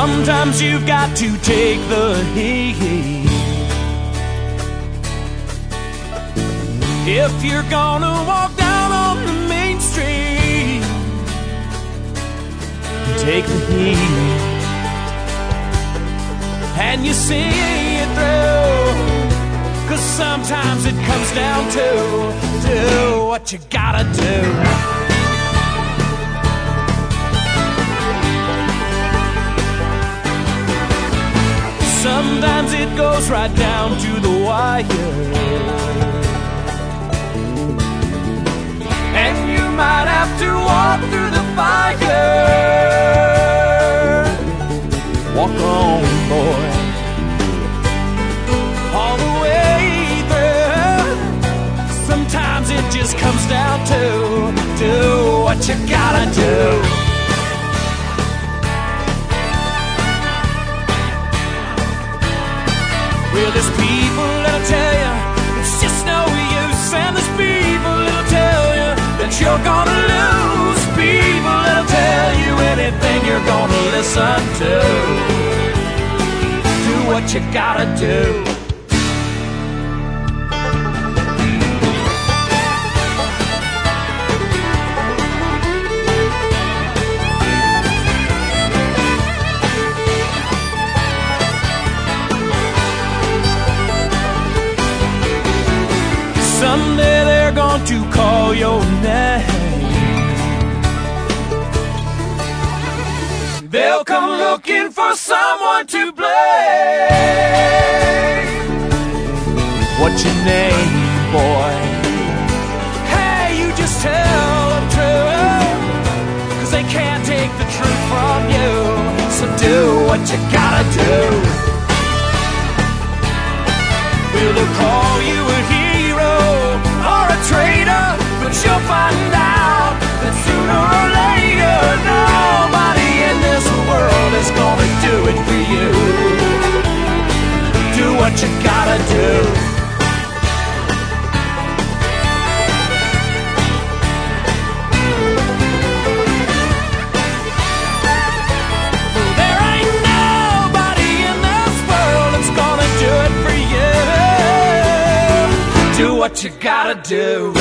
Sometimes you've got to take the heat. If you're gonna walk down on the main street, take the heat. And you see it through. Cause sometimes it comes down to do what you gotta do. Sometimes it goes right down to the wire. And you might have to walk through the fire. Walk on, boy. All the way through. Sometimes it just comes down to do what you gotta do. There's people that'll tell you it's just no use, and there's people that'll tell you that you're gonna lose. People that'll tell you anything you're gonna listen to. Do what you gotta do. Someday they're going to call your name. They'll come looking for someone to blame. What's your name, boy? Hey, you just tell them true. Cause they can't take the truth from you. So do what you gotta do. Will they call you you'll find out that sooner or later, nobody in this world is gonna do it for you. Do what you gotta do. There ain't nobody in this world that's gonna do it for you. Do what you gotta do.